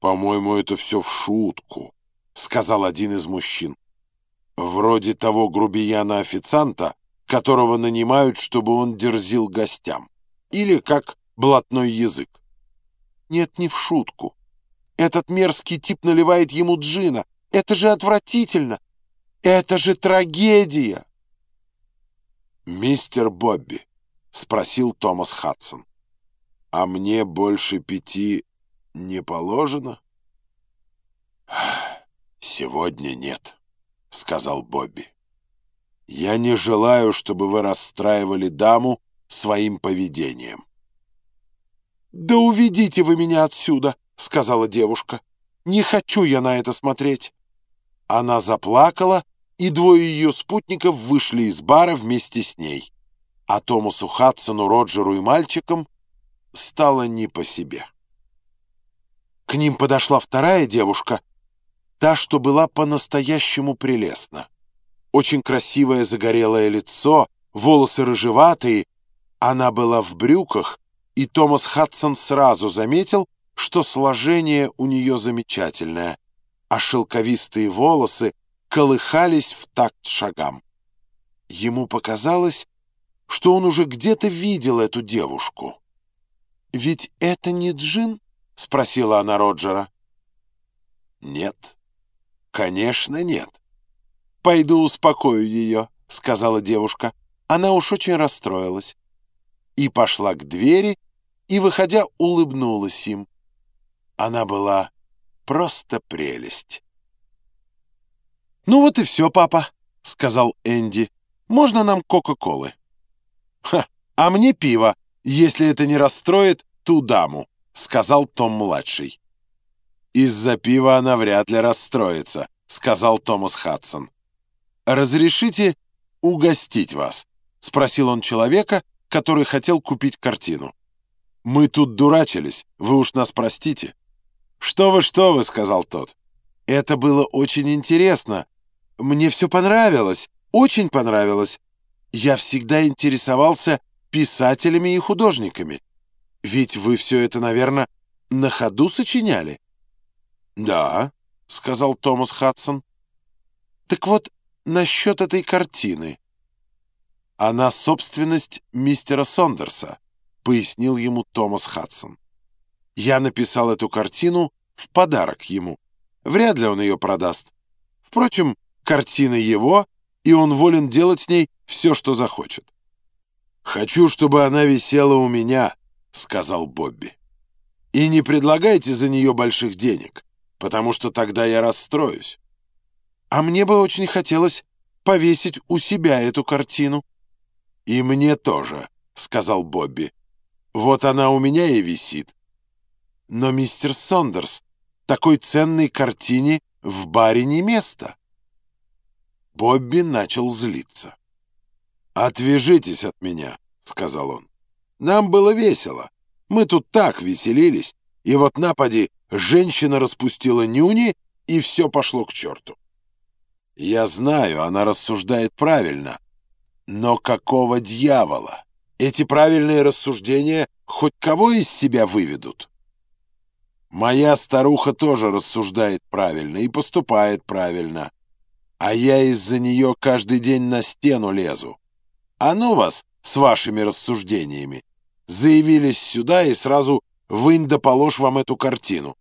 «По-моему, это все в шутку», — сказал один из мужчин. «Вроде того грубияна-официанта, которого нанимают, чтобы он дерзил гостям. Или как блатной язык». «Нет, не в шутку. Этот мерзкий тип наливает ему джина. Это же отвратительно! Это же трагедия!» «Мистер Бобби», — спросил Томас Хадсон, — «а мне больше пяти не положено?» «Сегодня нет», — сказал Бобби. «Я не желаю, чтобы вы расстраивали даму своим поведением». «Да уведите вы меня отсюда», — сказала девушка. «Не хочу я на это смотреть». Она заплакала, и двое ее спутников вышли из бара вместе с ней. А Томасу Хадсону, Роджеру и мальчикам стало не по себе. К ним подошла вторая девушка, та, что была по-настоящему прелестна. Очень красивое загорелое лицо, волосы рыжеватые. Она была в брюках, и Томас Хадсон сразу заметил, что сложение у нее замечательное, а шелковистые волосы колыхались в такт шагам. Ему показалось, что он уже где-то видел эту девушку. «Ведь это не Джин?» — спросила она Роджера. «Нет, конечно нет». «Пойду успокою ее», — сказала девушка. Она уж очень расстроилась. И пошла к двери, и, выходя, улыбнулась им. Она была просто прелесть. «Ну вот и все, папа», — сказал Энди. «Можно нам Кока-Колы?» «Ха, а мне пиво, если это не расстроит ту даму», — сказал Том-младший. «Из-за пива она вряд ли расстроится», — сказал Томас Хадсон. «Разрешите угостить вас?» — спросил он человека, который хотел купить картину. «Мы тут дурачились, вы уж нас простите». «Что вы, что вы», — сказал тот. «Это было очень интересно. Мне все понравилось, очень понравилось. Я всегда интересовался писателями и художниками». Ведь вы все это, наверное, на ходу сочиняли? Да, сказал Томас Хадсон. Так вот, насчет этой картины. Она собственность мистера Сондерса, пояснил ему Томас Хадсон. Я написал эту картину в подарок ему. Вряд ли он ее продаст. Впрочем, картина его, и он волен делать с ней все, что захочет. «Хочу, чтобы она висела у меня», — сказал Бобби. «И не предлагайте за нее больших денег, потому что тогда я расстроюсь». «А мне бы очень хотелось повесить у себя эту картину». «И мне тоже», — сказал Бобби. «Вот она у меня и висит». «Но, мистер Сондерс, такой ценной картине в баре не место». Бобби начал злиться. «Отвяжитесь от меня», — сказал он. Нам было весело. Мы тут так веселились. И вот напади, женщина распустила нюни, и все пошло к черту. Я знаю, она рассуждает правильно. Но какого дьявола? Эти правильные рассуждения хоть кого из себя выведут? Моя старуха тоже рассуждает правильно и поступает правильно. А я из-за нее каждый день на стену лезу. А ну вас с вашими рассуждениями заявились сюда и сразу вынь да положь вам эту картину.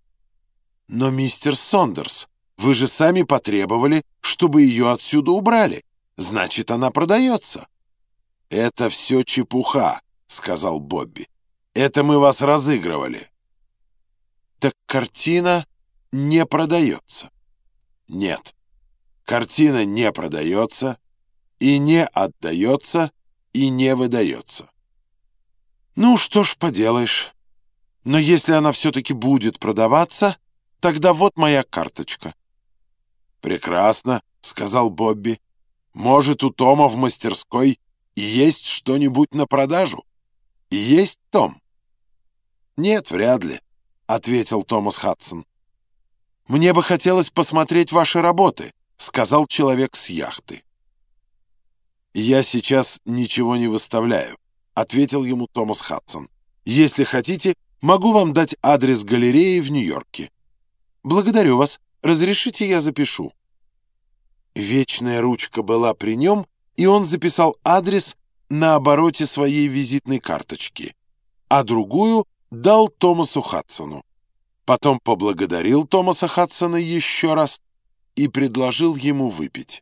Но, мистер Сондерс, вы же сами потребовали, чтобы ее отсюда убрали. Значит, она продается. Это все чепуха, сказал Бобби. Это мы вас разыгрывали. Так картина не продается. Нет, картина не продается и не отдается и не выдается. Ну, что ж поделаешь. Но если она все-таки будет продаваться, тогда вот моя карточка. «Прекрасно», — сказал Бобби. «Может, у Тома в мастерской и есть что-нибудь на продажу? И есть Том?» «Нет, вряд ли», — ответил Томас Хадсон. «Мне бы хотелось посмотреть ваши работы», — сказал человек с яхты. «Я сейчас ничего не выставляю ответил ему Томас Хадсон. «Если хотите, могу вам дать адрес галереи в Нью-Йорке». «Благодарю вас. Разрешите, я запишу». Вечная ручка была при нем, и он записал адрес на обороте своей визитной карточки, а другую дал Томасу Хадсону. Потом поблагодарил Томаса Хадсона еще раз и предложил ему выпить.